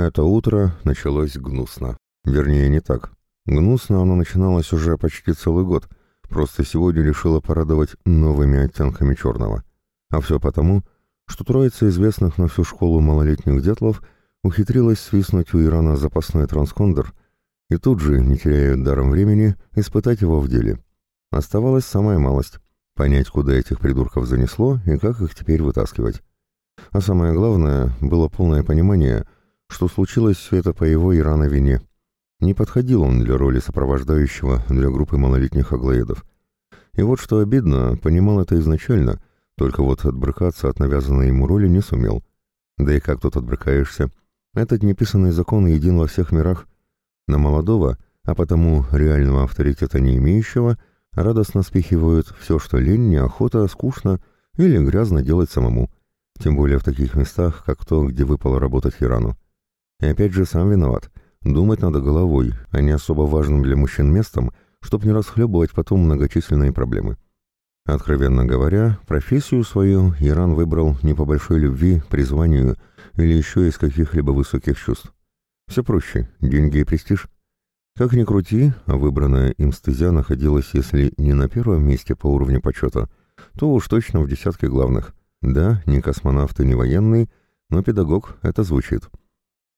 Это утро началось гнусно. Вернее, не так. Гнусно оно начиналось уже почти целый год, просто сегодня решила порадовать новыми оттенками черного. А все потому, что троица известных на всю школу малолетних дятлов ухитрилась свистнуть у Ирана запасной транскондер и тут же, не теряя даром времени, испытать его в деле. Оставалась самая малость — понять, куда этих придурков занесло и как их теперь вытаскивать. А самое главное, было полное понимание — что случилось все это по его и вине. Не подходил он для роли сопровождающего для группы малолетних аглоедов. И вот что обидно, понимал это изначально, только вот отбрыкаться от навязанной ему роли не сумел. Да и как тут отбрыкаешься? Этот неписанный закон един во всех мирах. На молодого, а потому реального авторитета не имеющего, радостно спихивают все, что лень, неохота, скучно или грязно делать самому. Тем более в таких местах, как то, где выпало работать Ирану. И опять же сам виноват. Думать надо головой, а не особо важным для мужчин местом, чтобы не расхлебывать потом многочисленные проблемы. Откровенно говоря, профессию свою Иран выбрал не по большой любви, призванию или еще из каких-либо высоких чувств. Все проще, деньги и престиж. Как ни крути, а выбранная им стезя находилась, если не на первом месте по уровню почета, то уж точно в десятке главных. Да, не космонавт и не военный, но педагог это звучит.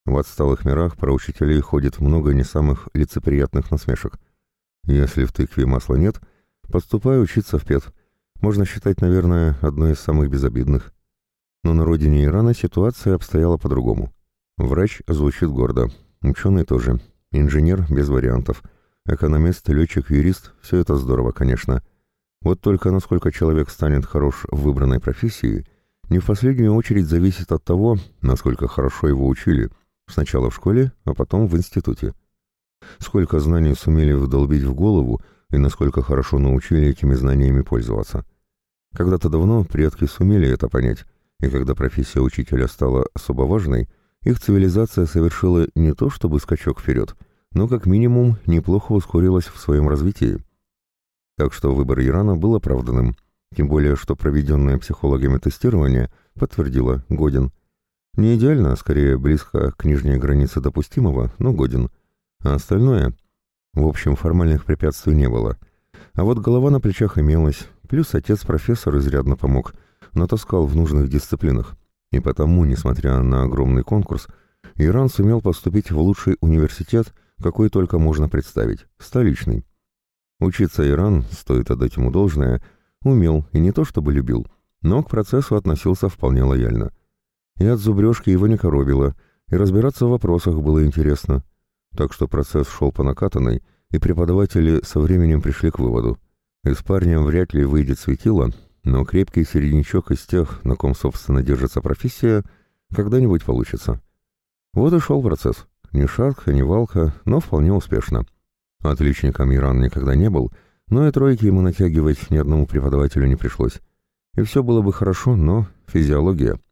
В отсталых мирах про учителей ходит много не самых лицеприятных насмешек. Если в тыкве масла нет, подступай учиться в ПЕТ. Можно считать, наверное, одной из самых безобидных. Но на родине Ирана ситуация обстояла по-другому. Врач звучит гордо, ученый тоже, инженер без вариантов, экономист, летчик, юрист – все это здорово, конечно. Вот только насколько человек станет хорош в выбранной профессии, не в последнюю очередь зависит от того, насколько хорошо его учили – Сначала в школе, а потом в институте. Сколько знаний сумели вдолбить в голову и насколько хорошо научили этими знаниями пользоваться. Когда-то давно предки сумели это понять, и когда профессия учителя стала особо важной, их цивилизация совершила не то чтобы скачок вперед, но как минимум неплохо ускорилась в своем развитии. Так что выбор Ирана был оправданным, тем более что проведенное психологами тестирование подтвердило годен – не идеально, а скорее близко к нижней границе допустимого, но годен. А остальное... В общем, формальных препятствий не было. А вот голова на плечах имелась, плюс отец-профессор изрядно помог, натаскал в нужных дисциплинах. И потому, несмотря на огромный конкурс, Иран сумел поступить в лучший университет, какой только можно представить, столичный. Учиться Иран, стоит отдать ему должное, умел и не то чтобы любил, но к процессу относился вполне лояльно. И от зубрежки его не коробило, и разбираться в вопросах было интересно. Так что процесс шел по накатанной, и преподаватели со временем пришли к выводу. Из парня вряд ли выйдет светило, но крепкий середнячок из тех, на ком, собственно, держится профессия, когда-нибудь получится. Вот и шел процесс. Ни шатка, ни валка, но вполне успешно. Отличником Иран никогда не был, но и тройки ему натягивать ни одному преподавателю не пришлось. И все было бы хорошо, но физиология —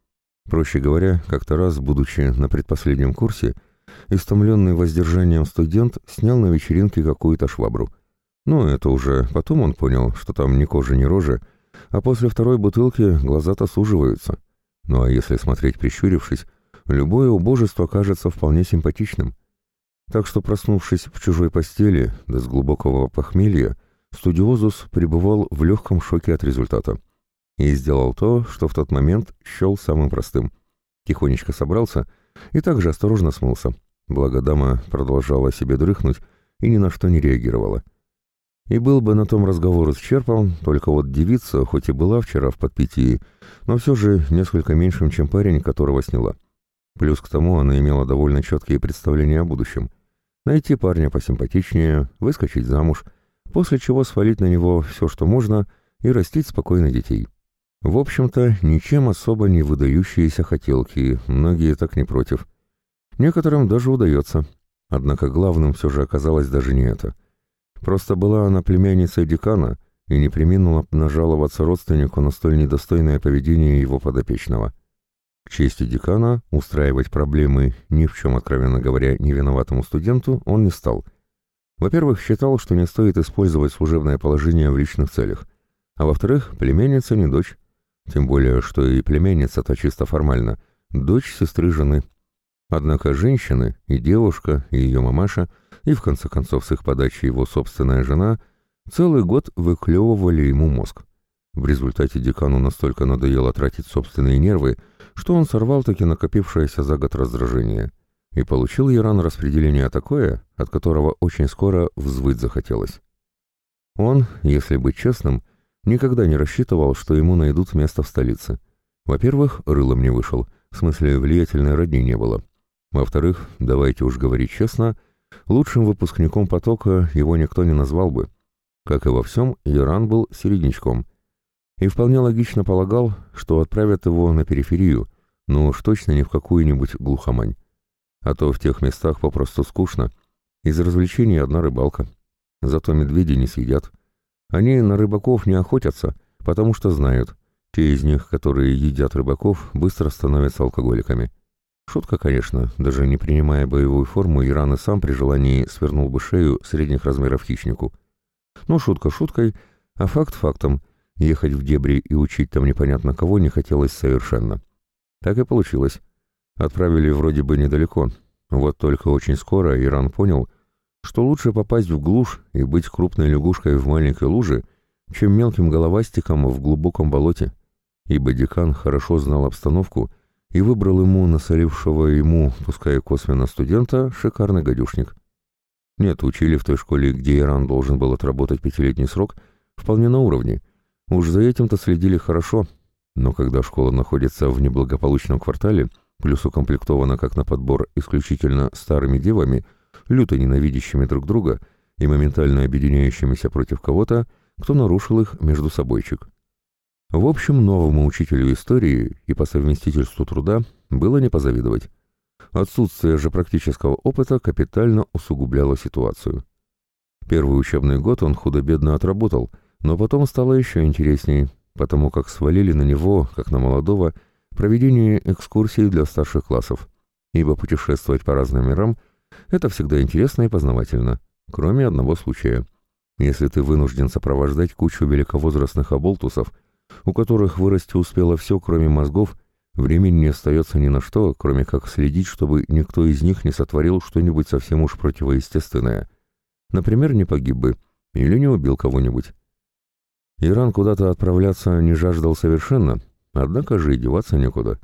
Проще говоря, как-то раз, будучи на предпоследнем курсе, истомленный воздержанием студент снял на вечеринке какую-то швабру. Ну, это уже потом он понял, что там ни кожи, ни рожи, а после второй бутылки глаза-то суживаются. Ну а если смотреть прищурившись, любое убожество кажется вполне симпатичным. Так что, проснувшись в чужой постели, да с глубокого похмелья, студиозус пребывал в легком шоке от результата и сделал то, что в тот момент счел самым простым. Тихонечко собрался и также осторожно смылся, благо дама продолжала себе дрыхнуть и ни на что не реагировала. И был бы на том разговор исчерпан, только вот девица, хоть и была вчера в подпитии, но все же несколько меньшим, чем парень, которого сняла. Плюс к тому она имела довольно четкие представления о будущем. Найти парня посимпатичнее, выскочить замуж, после чего свалить на него все, что можно, и растить спокойно детей. В общем-то, ничем особо не выдающиеся хотелки, многие так не против. Некоторым даже удается. Однако главным все же оказалось даже не это. Просто была она племянницей декана и не приминула нажаловаться родственнику на столь недостойное поведение его подопечного. К чести декана устраивать проблемы ни в чем, откровенно говоря, невиноватому студенту он не стал. Во-первых, считал, что не стоит использовать служебное положение в личных целях, а во-вторых, племянница не дочь, тем более, что и племянница-то чисто формально, дочь сестры жены. Однако женщины, и девушка, и ее мамаша, и в конце концов с их подачи его собственная жена, целый год выклевывали ему мозг. В результате декану настолько надоело тратить собственные нервы, что он сорвал таки накопившееся за год раздражение. И получил Иран распределение такое, от которого очень скоро взвыть захотелось. Он, если быть честным, никогда не рассчитывал, что ему найдут место в столице. Во-первых, рылом не вышел, в смысле влиятельной родни не было. Во-вторых, давайте уж говорить честно, лучшим выпускником потока его никто не назвал бы. Как и во всем, Иран был середнячком. И вполне логично полагал, что отправят его на периферию, но уж точно не в какую-нибудь глухомань. А то в тех местах попросту скучно. Из развлечений одна рыбалка. Зато медведи не съедят. Они на рыбаков не охотятся, потому что знают, те из них, которые едят рыбаков, быстро становятся алкоголиками. Шутка, конечно, даже не принимая боевую форму, Иран и сам при желании свернул бы шею средних размеров хищнику. Но шутка шуткой, а факт фактом, ехать в дебри и учить там непонятно кого не хотелось совершенно. Так и получилось. Отправили вроде бы недалеко, вот только очень скоро Иран понял, что лучше попасть в глушь и быть крупной лягушкой в маленькой луже, чем мелким головастиком в глубоком болоте, ибо декан хорошо знал обстановку и выбрал ему насолившего ему, пускай косвенно студента, шикарный гадюшник. Нет, учили в той школе, где Иран должен был отработать пятилетний срок, вполне на уровне. Уж за этим-то следили хорошо, но когда школа находится в неблагополучном квартале, плюс укомплектована как на подбор исключительно старыми девами, люто ненавидящими друг друга и моментально объединяющимися против кого-то, кто нарушил их между собойчик. В общем, новому учителю истории и по совместительству труда было не позавидовать. Отсутствие же практического опыта капитально усугубляло ситуацию. Первый учебный год он худо-бедно отработал, но потом стало еще интереснее, потому как свалили на него, как на молодого, проведение экскурсий для старших классов, ибо путешествовать по разным мирам – это всегда интересно и познавательно, кроме одного случая. Если ты вынужден сопровождать кучу великовозрастных оболтусов – у которых вырасти успело все, кроме мозгов, времени не остается ни на что, кроме как следить, чтобы никто из них не сотворил что-нибудь совсем уж противоестественное. Например, не погиб бы или не убил кого-нибудь. Иран куда-то отправляться не жаждал совершенно, однако же и деваться некуда.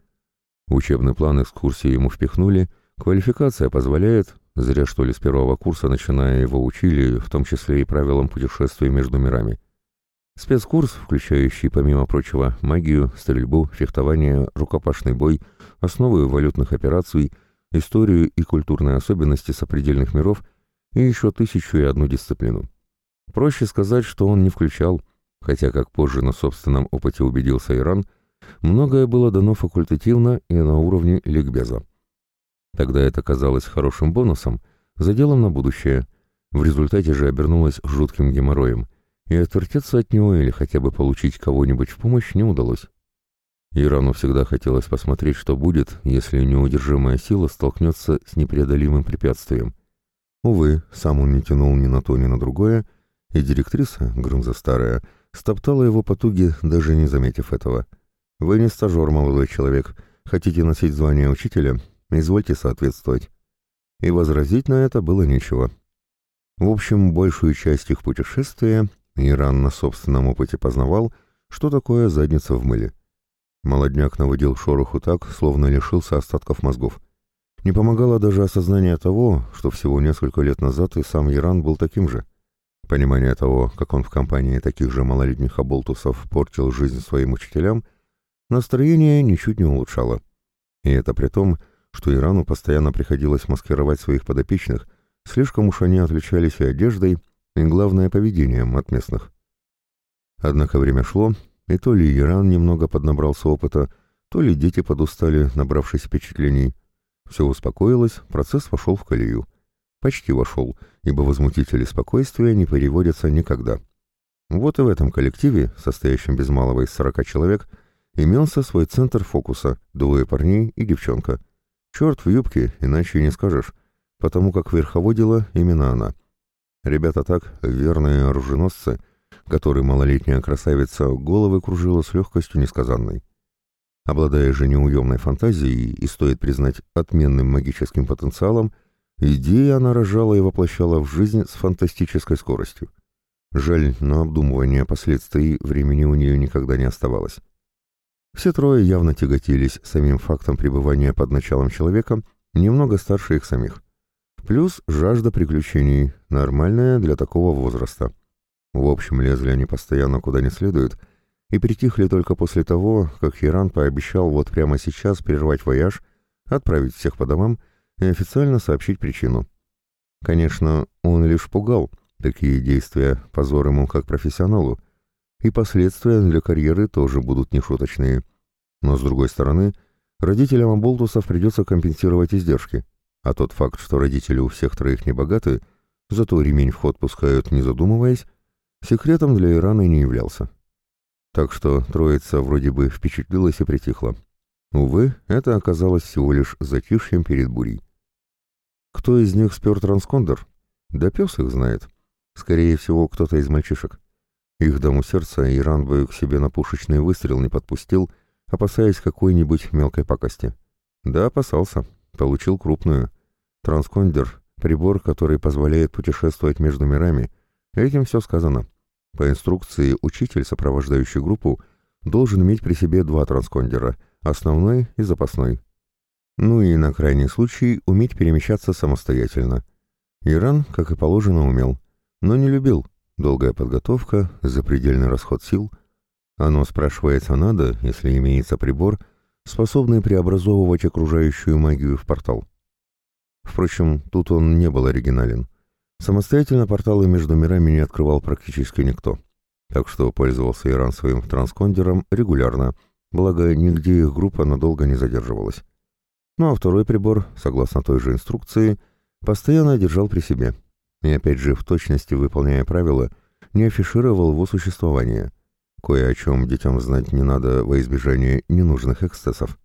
Учебный план экскурсии ему впихнули, квалификация позволяет, зря что ли с первого курса начиная его учили, в том числе и правилам путешествий между мирами. Спецкурс, включающий, помимо прочего, магию, стрельбу, фехтование, рукопашный бой, основы валютных операций, историю и культурные особенности сопредельных миров и еще тысячу и одну дисциплину. Проще сказать, что он не включал, хотя, как позже на собственном опыте убедился Иран, многое было дано факультативно и на уровне ликбеза. Тогда это казалось хорошим бонусом, заделом на будущее, в результате же обернулось жутким геморроем – и отвертеться от него или хотя бы получить кого-нибудь в помощь не удалось. Ирану всегда хотелось посмотреть, что будет, если неудержимая сила столкнется с непреодолимым препятствием. Увы, сам он не тянул ни на то, ни на другое, и директриса, Грымза старая, стоптала его потуги, даже не заметив этого. «Вы не стажер, молодой человек. Хотите носить звание учителя? Извольте соответствовать». И возразить на это было нечего. В общем, большую часть их путешествия Иран на собственном опыте познавал, что такое задница в мыле. Молодняк наводил шороху так, словно лишился остатков мозгов. Не помогало даже осознание того, что всего несколько лет назад и сам Иран был таким же. Понимание того, как он в компании таких же малолетних оболтусов портил жизнь своим учителям, настроение ничуть не улучшало. И это при том, что Ирану постоянно приходилось маскировать своих подопечных, слишком уж они отличались и одеждой, и, главное, поведением от местных. Однако время шло, и то ли Иран немного поднабрался опыта, то ли дети подустали, набравшись впечатлений. Все успокоилось, процесс вошел в колею. Почти вошел, ибо возмутители спокойствия не переводятся никогда. Вот и в этом коллективе, состоящем без малого из сорока человек, имелся свой центр фокуса, двое парней и девчонка. Черт в юбке, иначе не скажешь, потому как верховодила именно она — Ребята так, верные оруженосцы, которые малолетняя красавица головы кружила с легкостью несказанной. Обладая же неуемной фантазией и, стоит признать, отменным магическим потенциалом, идеи она рожала и воплощала в жизнь с фантастической скоростью. Жаль, но обдумывание последствий времени у нее никогда не оставалось. Все трое явно тяготились самим фактом пребывания под началом человека, немного старше их самих. Плюс жажда приключений, нормальная для такого возраста. В общем, лезли они постоянно куда не следует, и притихли только после того, как Хиран пообещал вот прямо сейчас прервать вояж, отправить всех по домам и официально сообщить причину. Конечно, он лишь пугал, такие действия позор ему как профессионалу, и последствия для карьеры тоже будут нешуточные. Но с другой стороны, родителям Аболтусов придется компенсировать издержки, а тот факт, что родители у всех троих не богаты, зато ремень в ход пускают не задумываясь, секретом для Ирана не являлся. Так что троица вроде бы впечатлилась и притихла. Увы, это оказалось всего лишь затишьем перед бурей. Кто из них спер транскондер? Да пес их знает. Скорее всего, кто-то из мальчишек. Их дому сердца Иран бы к себе на пушечный выстрел не подпустил, опасаясь какой-нибудь мелкой пакости. Да, опасался. Получил крупную. Транскондер — прибор, который позволяет путешествовать между мирами. Этим все сказано. По инструкции учитель, сопровождающий группу, должен иметь при себе два транскондера, основной и запасной. Ну и на крайний случай уметь перемещаться самостоятельно. Иран, как и положено, умел, но не любил. Долгая подготовка, запредельный расход сил. Оно спрашивается надо, если имеется прибор, способный преобразовывать окружающую магию в портал. Впрочем, тут он не был оригинален. Самостоятельно порталы между мирами не открывал практически никто, так что пользовался Иран своим транскондером регулярно, благо нигде их группа надолго не задерживалась. Ну а второй прибор, согласно той же инструкции, постоянно держал при себе. И опять же, в точности выполняя правила, не афишировал его существование. Кое о чем детям знать не надо во избежание ненужных эксцессов.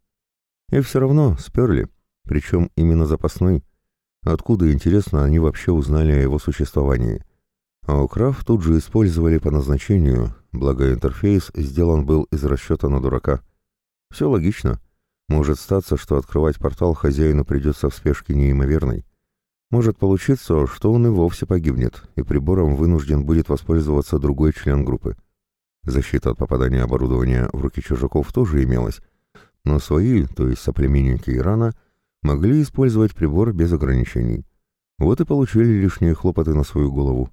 И все равно сперли, причем именно запасной, Откуда, интересно, они вообще узнали о его существовании? А украв тут же использовали по назначению, благо интерфейс сделан был из расчета на дурака. Все логично. Может статься, что открывать портал хозяину придется в спешке неимоверной. Может получиться, что он и вовсе погибнет, и прибором вынужден будет воспользоваться другой член группы. Защита от попадания оборудования в руки чужаков тоже имелась, но свои, то есть соплеменники Ирана, могли использовать прибор без ограничений. Вот и получили лишние хлопоты на свою голову.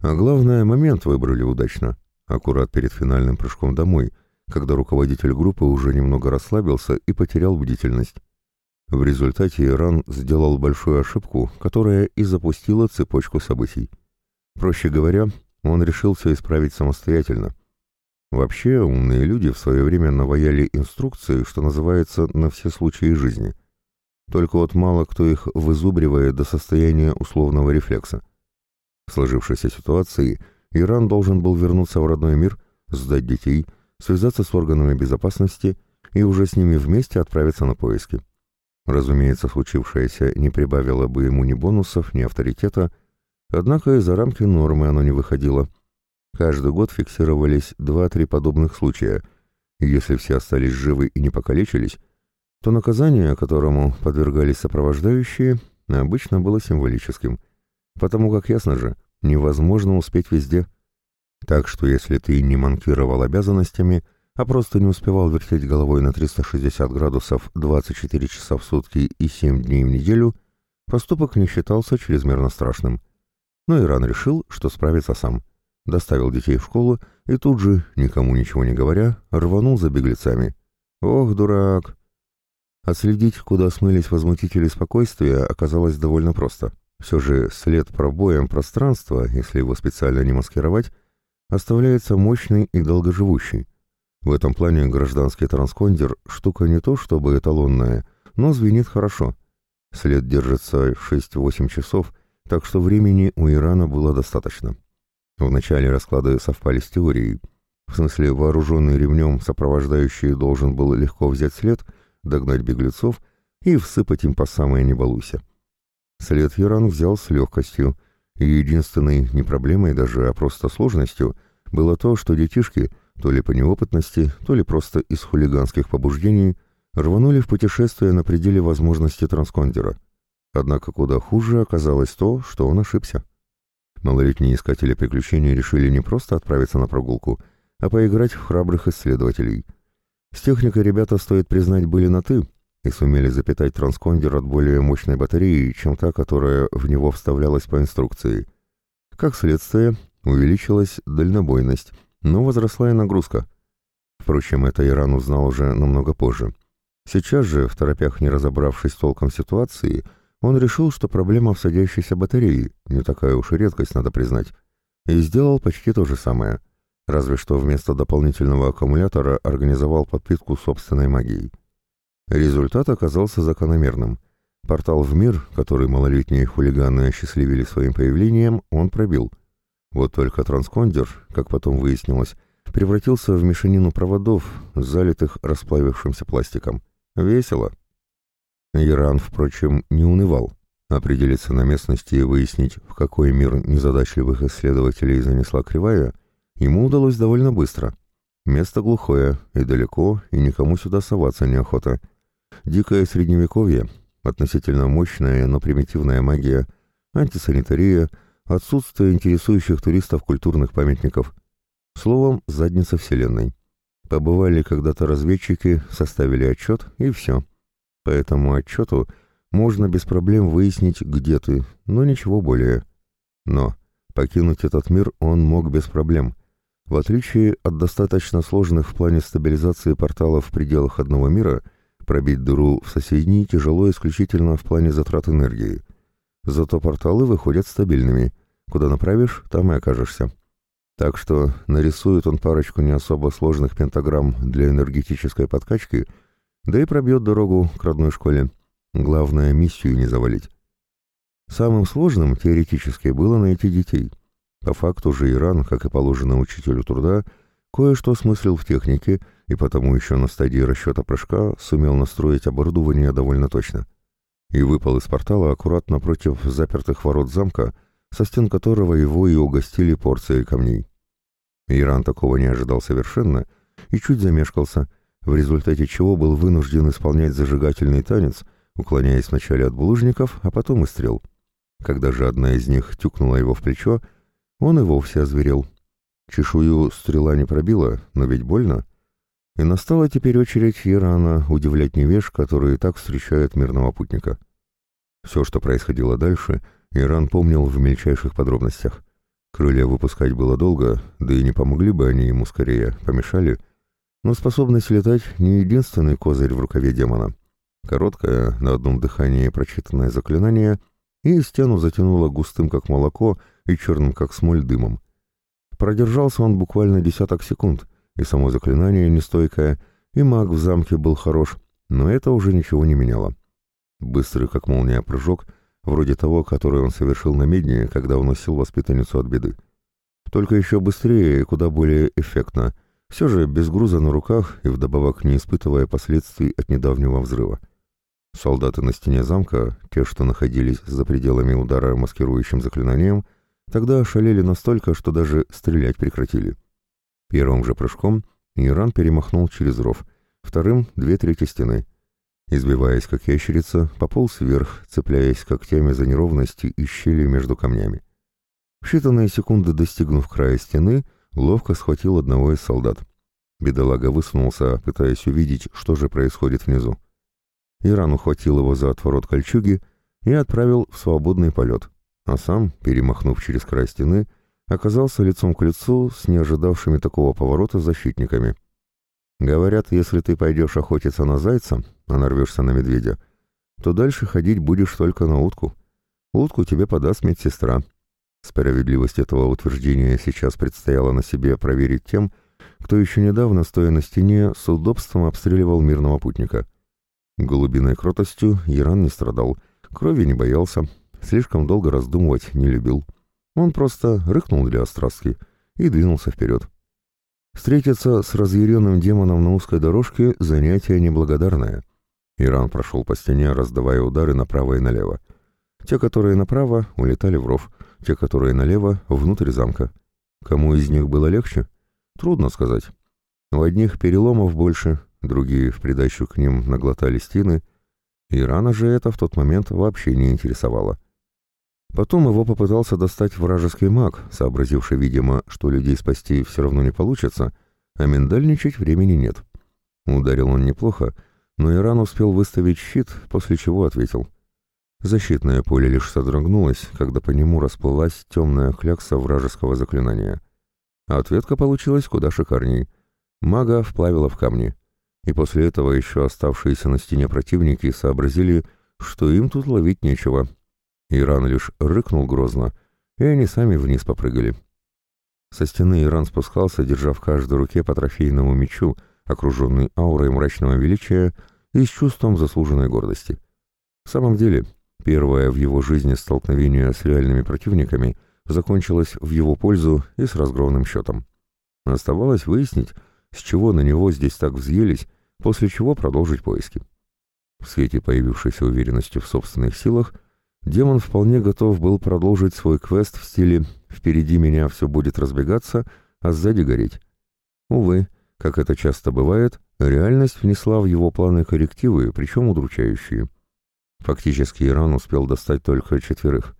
А главное, момент выбрали удачно, аккурат перед финальным прыжком домой, когда руководитель группы уже немного расслабился и потерял бдительность. В результате Иран сделал большую ошибку, которая и запустила цепочку событий. Проще говоря, он решил все исправить самостоятельно. Вообще, умные люди в свое время наваяли инструкции, что называется, на все случаи жизни – только вот мало кто их вызубривает до состояния условного рефлекса. В сложившейся ситуации Иран должен был вернуться в родной мир, сдать детей, связаться с органами безопасности и уже с ними вместе отправиться на поиски. Разумеется, случившееся не прибавило бы ему ни бонусов, ни авторитета, однако из-за рамки нормы оно не выходило. Каждый год фиксировались два-три подобных случая, и если все остались живы и не покалечились, то наказание, которому подвергались сопровождающие, обычно было символическим, потому как, ясно же, невозможно успеть везде. Так что если ты не манкировал обязанностями, а просто не успевал вертеть головой на 360 градусов 24 часа в сутки и 7 дней в неделю, поступок не считался чрезмерно страшным. Но Иран решил, что справится сам. Доставил детей в школу и тут же, никому ничего не говоря, рванул за беглецами. «Ох, дурак!» Отследить, куда смылись возмутители спокойствия, оказалось довольно просто. Все же след пробоем пространства, если его специально не маскировать, оставляется мощный и долгоживущий. В этом плане гражданский транскондер – штука не то чтобы эталонная, но звенит хорошо. След держится 6-8 часов, так что времени у Ирана было достаточно. Вначале расклады совпали с теорией. В смысле, вооруженный ремнем сопровождающий должен был легко взять след – догнать беглецов и всыпать им по самое не. След Яран взял с легкостью, и единственной не проблемой даже, а просто сложностью было то, что детишки, то ли по неопытности, то ли просто из хулиганских побуждений, рванули в путешествие на пределе возможности транскондера. Однако куда хуже оказалось то, что он ошибся. Малолетние искатели приключений решили не просто отправиться на прогулку, а поиграть в храбрых исследователей. С техникой ребята, стоит признать, были на «ты» и сумели запитать транскондер от более мощной батареи, чем та, которая в него вставлялась по инструкции. Как следствие, увеличилась дальнобойность, но возросла и нагрузка. Впрочем, это Иран узнал уже намного позже. Сейчас же, в торопях не разобравшись толком ситуации, он решил, что проблема в садящейся батарее, не такая уж и редкость, надо признать, и сделал почти то же самое, разве что вместо дополнительного аккумулятора организовал подпитку собственной магией. Результат оказался закономерным. Портал в мир, который малолетние хулиганы осчастливили своим появлением, он пробил. Вот только транскондер, как потом выяснилось, превратился в мешанину проводов, залитых расплавившимся пластиком. Весело. Иран, впрочем, не унывал. Определиться на местности и выяснить, в какой мир незадачливых исследователей занесла кривая, ему удалось довольно быстро. Место глухое и далеко, и никому сюда соваться неохота. Дикое средневековье, относительно мощная, но примитивная магия, антисанитария, отсутствие интересующих туристов культурных памятников. Словом, задница Вселенной. Побывали когда-то разведчики, составили отчет, и все. По этому отчету можно без проблем выяснить, где ты, но ничего более. Но покинуть этот мир он мог без проблем. В отличие от достаточно сложных в плане стабилизации порталов в пределах одного мира, пробить дыру в соседний тяжело исключительно в плане затрат энергии. Зато порталы выходят стабильными. Куда направишь, там и окажешься. Так что нарисует он парочку не особо сложных пентаграмм для энергетической подкачки — да и пробьет дорогу к родной школе. Главное, миссию не завалить. Самым сложным, теоретически, было найти детей. По факту же Иран, как и положено учителю труда, кое-что смыслил в технике и потому еще на стадии расчета прыжка сумел настроить оборудование довольно точно. И выпал из портала аккуратно против запертых ворот замка, со стен которого его и угостили порцией камней. Иран такого не ожидал совершенно и чуть замешкался — в результате чего был вынужден исполнять зажигательный танец, уклоняясь вначале от булыжников, а потом и стрел. Когда же одна из них тюкнула его в плечо, он и вовсе озверел. Чешую стрела не пробила, но ведь больно. И настала теперь очередь Ирана удивлять невеж, которые так встречают мирного путника. Все, что происходило дальше, Иран помнил в мельчайших подробностях. Крылья выпускать было долго, да и не помогли бы они ему скорее, помешали — но способность летать не единственный козырь в рукаве демона. Короткое, на одном дыхании прочитанное заклинание, и стену затянуло густым, как молоко, и черным, как смоль, дымом. Продержался он буквально десяток секунд, и само заклинание нестойкое, и маг в замке был хорош, но это уже ничего не меняло. Быстрый, как молния, прыжок, вроде того, который он совершил на медне, когда уносил воспитанницу от беды. Только еще быстрее и куда более эффектно — все же без груза на руках и вдобавок не испытывая последствий от недавнего взрыва. Солдаты на стене замка, те, что находились за пределами удара маскирующим заклинанием, тогда ошалели настолько, что даже стрелять прекратили. Первым же прыжком Иран перемахнул через ров, вторым — две трети стены. Избиваясь, как ящерица, пополз вверх, цепляясь когтями за неровности и щели между камнями. В считанные секунды достигнув края стены, ловко схватил одного из солдат. Бедолага высунулся, пытаясь увидеть, что же происходит внизу. Иран ухватил его за отворот кольчуги и отправил в свободный полет, а сам, перемахнув через край стены, оказался лицом к лицу с неожидавшими такого поворота защитниками. Говорят, если ты пойдешь охотиться на зайца, а нарвешься на медведя, то дальше ходить будешь только на утку. Утку тебе подаст медсестра, Справедливость этого утверждения сейчас предстояло на себе проверить тем, кто еще недавно, стоя на стене, с удобством обстреливал мирного путника. Голубиной кротостью Иран не страдал, крови не боялся, слишком долго раздумывать не любил. Он просто рыкнул для острастки и двинулся вперед. Встретиться с разъяренным демоном на узкой дорожке — занятие неблагодарное. Иран прошел по стене, раздавая удары направо и налево. Те, которые направо, улетали в ров — те, которые налево, внутрь замка. Кому из них было легче? Трудно сказать. У одних переломов больше, другие в придачу к ним наглотали стены, и рано же это в тот момент вообще не интересовало. Потом его попытался достать вражеский маг, сообразивший, видимо, что людей спасти все равно не получится, а миндальничать времени нет. Ударил он неплохо, но Иран успел выставить щит, после чего ответил. Защитное поле лишь содрогнулось, когда по нему расплылась темная клякса вражеского заклинания. А ответка получилась куда шикарней. Мага вплавила в камни. И после этого еще оставшиеся на стене противники сообразили, что им тут ловить нечего. Иран лишь рыкнул грозно, и они сами вниз попрыгали. Со стены Иран спускался, держа в каждой руке по трофейному мечу, окруженный аурой мрачного величия и с чувством заслуженной гордости. В самом деле, первое в его жизни столкновение с реальными противниками закончилось в его пользу и с разгромным счетом. Оставалось выяснить, с чего на него здесь так взъелись, после чего продолжить поиски. В свете появившейся уверенности в собственных силах, демон вполне готов был продолжить свой квест в стиле «впереди меня все будет разбегаться, а сзади гореть». Увы, как это часто бывает, реальность внесла в его планы коррективы, причем удручающие. Фактически Иран успел достать только четверых.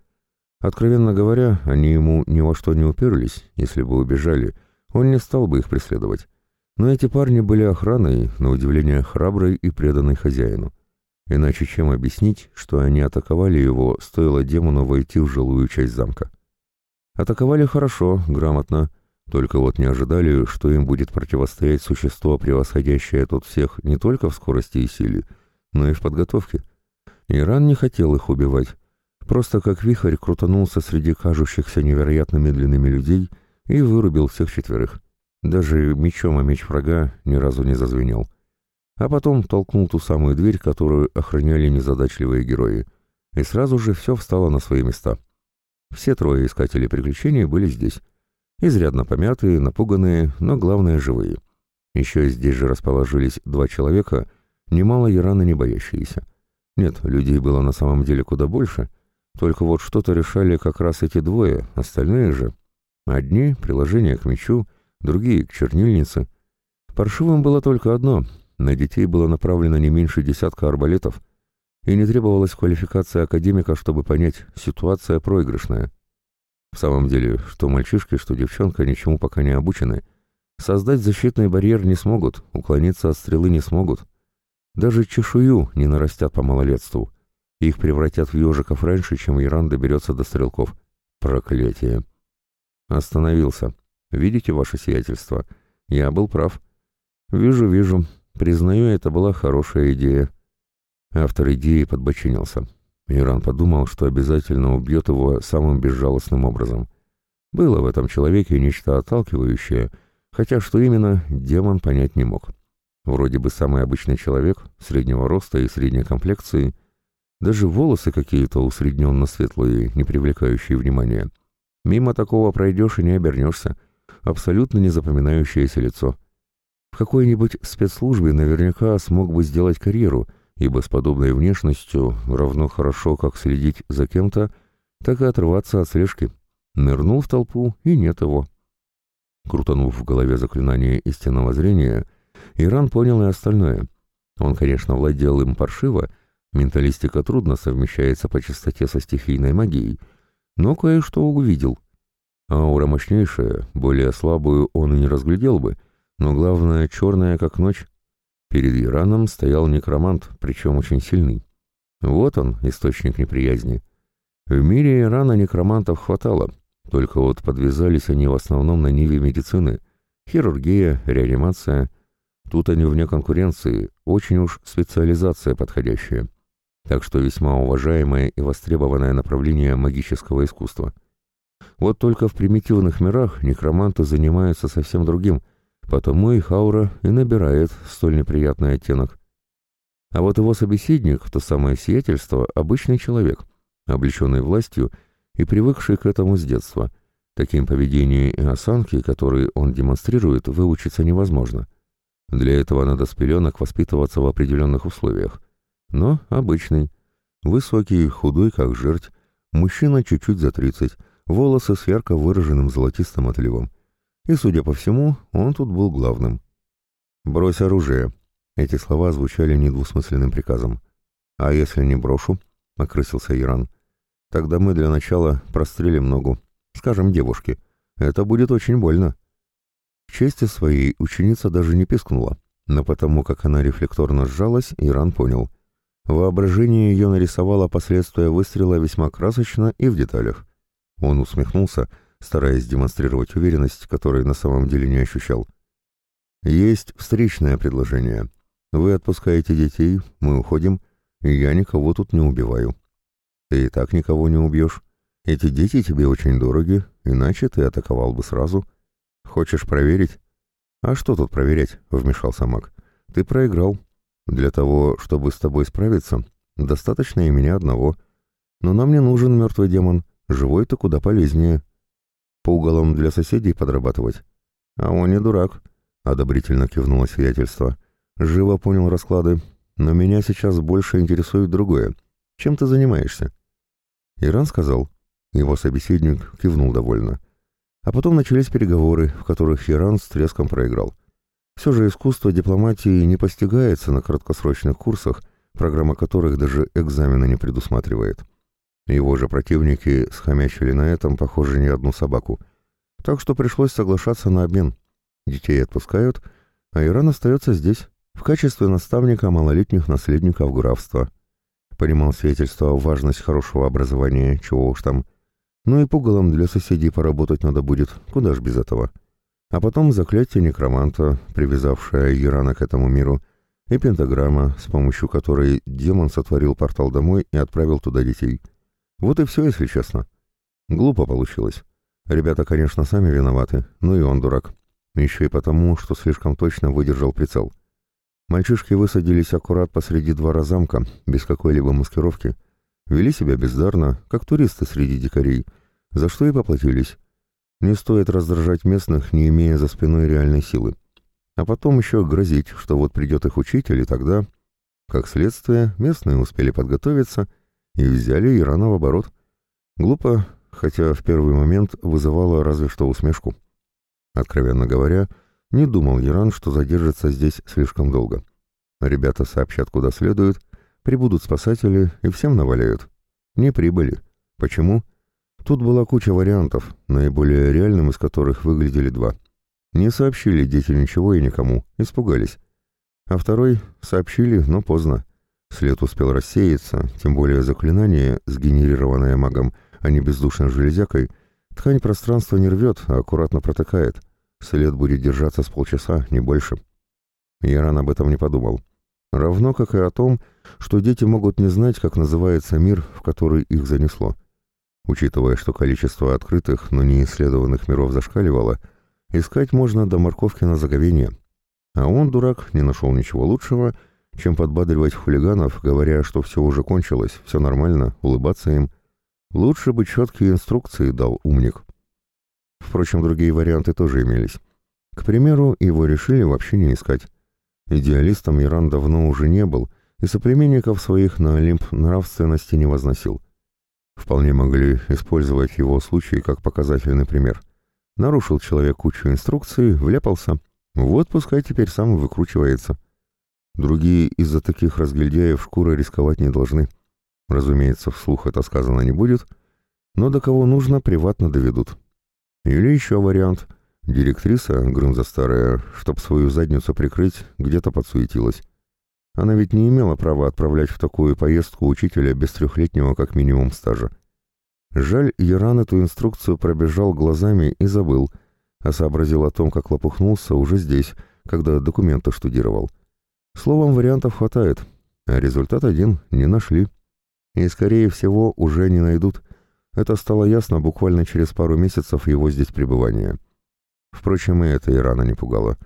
Откровенно говоря, они ему ни во что не уперлись, если бы убежали, он не стал бы их преследовать. Но эти парни были охраной, на удивление храброй и преданной хозяину. Иначе чем объяснить, что они атаковали его, стоило демону войти в жилую часть замка? Атаковали хорошо, грамотно, только вот не ожидали, что им будет противостоять существо, превосходящее тут всех не только в скорости и силе, но и в подготовке. Иран не хотел их убивать, просто как вихрь крутанулся среди кажущихся невероятно медленными людей и вырубил всех четверых. Даже мечом о меч врага ни разу не зазвенел. А потом толкнул ту самую дверь, которую охраняли незадачливые герои. И сразу же все встало на свои места. Все трое искателей приключений были здесь. Изрядно помятые, напуганные, но главное живые. Еще здесь же расположились два человека, немало и рано не боящиеся. Нет, людей было на самом деле куда больше, только вот что-то решали как раз эти двое, остальные же. Одни — приложение к мечу, другие — к чернильнице. Паршивым было только одно — на детей было направлено не меньше десятка арбалетов, и не требовалась квалификация академика, чтобы понять, ситуация проигрышная. В самом деле, что мальчишки, что девчонка ничему пока не обучены. Создать защитный барьер не смогут, уклониться от стрелы не смогут. Даже чешую не нарастят по малолетству. Их превратят в ежиков раньше, чем Иран доберется до стрелков. Проклятие. Остановился. Видите, ваше сиятельство? Я был прав. Вижу, вижу. Признаю, это была хорошая идея. Автор идеи подбочинился. Иран подумал, что обязательно убьет его самым безжалостным образом. Было в этом человеке нечто отталкивающее, хотя что именно, демон понять не мог. Вроде бы самый обычный человек, среднего роста и средней комплекции, даже волосы какие-то усредненно светлые, не привлекающие внимания. Мимо такого пройдешь и не обернешься. Абсолютно незапоминающееся лицо. В какой-нибудь спецслужбе наверняка смог бы сделать карьеру — ибо с подобной внешностью равно хорошо как следить за кем-то, так и отрываться от слежки. Нырнул в толпу, и нет его. Крутанув в голове заклинание истинного зрения, Иран понял и остальное. Он, конечно, владел им паршиво, менталистика трудно совмещается по частоте со стихийной магией, но кое-что увидел. Аура мощнейшая, более слабую он и не разглядел бы, но главное, черная как ночь, Перед Ираном стоял некромант, причем очень сильный. Вот он, источник неприязни. В мире Ирана некромантов хватало, только вот подвязались они в основном на ниве медицины. Хирургия, реанимация. Тут они вне конкуренции, очень уж специализация подходящая. Так что весьма уважаемое и востребованное направление магического искусства. Вот только в примитивных мирах некроманты занимаются совсем другим – Потому их аура и набирает столь неприятный оттенок. А вот его собеседник, то самое сиятельство, обычный человек, облеченный властью и привыкший к этому с детства. Таким поведением и осанки, которые он демонстрирует, выучиться невозможно. Для этого надо с пеленок воспитываться в определенных условиях. Но обычный. Высокий, худой, как жерть. Мужчина чуть-чуть за тридцать. Волосы с ярко выраженным золотистым отливом. И, судя по всему, он тут был главным. «Брось оружие!» Эти слова звучали недвусмысленным приказом. «А если не брошу?» — окрысился Иран. «Тогда мы для начала прострелим ногу. Скажем девушке. Это будет очень больно». К чести своей ученица даже не пискнула, но потому как она рефлекторно сжалась, Иран понял. Воображение ее нарисовало последствия выстрела весьма красочно и в деталях. Он усмехнулся, стараясь демонстрировать уверенность, которой на самом деле не ощущал. «Есть встречное предложение. Вы отпускаете детей, мы уходим, и я никого тут не убиваю. Ты и так никого не убьешь. Эти дети тебе очень дороги, иначе ты атаковал бы сразу. Хочешь проверить?» «А что тут проверять?» — вмешался маг. «Ты проиграл. Для того, чтобы с тобой справиться, достаточно и меня одного. Но нам не нужен мертвый демон, живой-то куда полезнее. По уголам для соседей подрабатывать. А он не дурак, — одобрительно кивнуло сиятельство. Живо понял расклады, но меня сейчас больше интересует другое. Чем ты занимаешься? Иран сказал. Его собеседник кивнул довольно. А потом начались переговоры, в которых Иран с треском проиграл. Все же искусство дипломатии не постигается на краткосрочных курсах, программа которых даже экзамены не предусматривает. Его же противники схомячили на этом, похоже, не одну собаку. Так что пришлось соглашаться на обмен. Детей отпускают, а Иран остается здесь, в качестве наставника малолетних наследников графства. Понимал свидетельство важность хорошего образования, чего уж там. Ну и пугалом для соседей поработать надо будет, куда ж без этого. А потом заклятие некроманта, привязавшее Ирана к этому миру, и пентаграмма, с помощью которой демон сотворил портал домой и отправил туда детей. Вот и все, если честно. Глупо получилось. Ребята, конечно, сами виноваты, но и он дурак. Еще и потому, что слишком точно выдержал прицел. Мальчишки высадились аккурат посреди двора замка, без какой-либо маскировки. Вели себя бездарно, как туристы среди дикарей, за что и поплатились. Не стоит раздражать местных, не имея за спиной реальной силы. А потом еще грозить, что вот придет их учитель, и тогда... Как следствие, местные успели подготовиться и взяли Ирана в оборот. Глупо, хотя в первый момент вызывало разве что усмешку. Откровенно говоря, не думал Иран, что задержится здесь слишком долго. Ребята сообщат куда следует, прибудут спасатели и всем наваляют. Не прибыли. Почему? Тут была куча вариантов, наиболее реальным из которых выглядели два. Не сообщили дети ничего и никому, испугались. А второй сообщили, но поздно. След успел рассеяться, тем более заклинание, сгенерированное магом, а не бездушной железякой, ткань пространства не рвет, а аккуратно протыкает. След будет держаться с полчаса, не больше. Я рано об этом не подумал. Равно как и о том, что дети могут не знать, как называется мир, в который их занесло. Учитывая, что количество открытых, но не исследованных миров зашкаливало, искать можно до морковки на заговение. А он, дурак, не нашел ничего лучшего, чем подбадривать хулиганов, говоря, что все уже кончилось, все нормально, улыбаться им. Лучше бы четкие инструкции дал умник. Впрочем, другие варианты тоже имелись. К примеру, его решили вообще не искать. Идеалистом Иран давно уже не был, и соплеменников своих на Олимп нравственности не возносил. Вполне могли использовать его случай как показательный пример. Нарушил человек кучу инструкций, вляпался. Вот пускай теперь сам выкручивается. Другие из-за таких разгильдяев шкуры рисковать не должны. Разумеется, вслух это сказано не будет, но до кого нужно, приватно доведут. Или еще вариант. Директриса, Грымза старая, чтоб свою задницу прикрыть, где-то подсуетилась. Она ведь не имела права отправлять в такую поездку учителя без трехлетнего как минимум стажа. Жаль, Яран эту инструкцию пробежал глазами и забыл, а сообразил о том, как лопухнулся уже здесь, когда документы штудировал. Словом, вариантов хватает, а результат один — не нашли. И, скорее всего, уже не найдут. Это стало ясно буквально через пару месяцев его здесь пребывания. Впрочем, и это Ирана не пугало.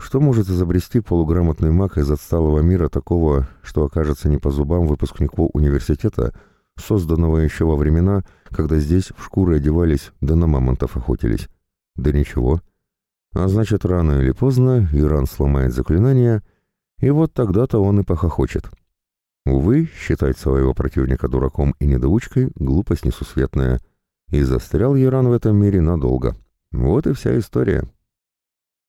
Что может изобрести полуграмотный маг из отсталого мира такого, что окажется не по зубам выпускнику университета, созданного еще во времена, когда здесь в шкуры одевались да на мамонтов охотились? Да ничего. А значит, рано или поздно Иран сломает заклинание, и вот тогда-то он и похохочет. Увы, считать своего противника дураком и недоучкой — глупость несусветная. И застрял Иран в этом мире надолго. Вот и вся история.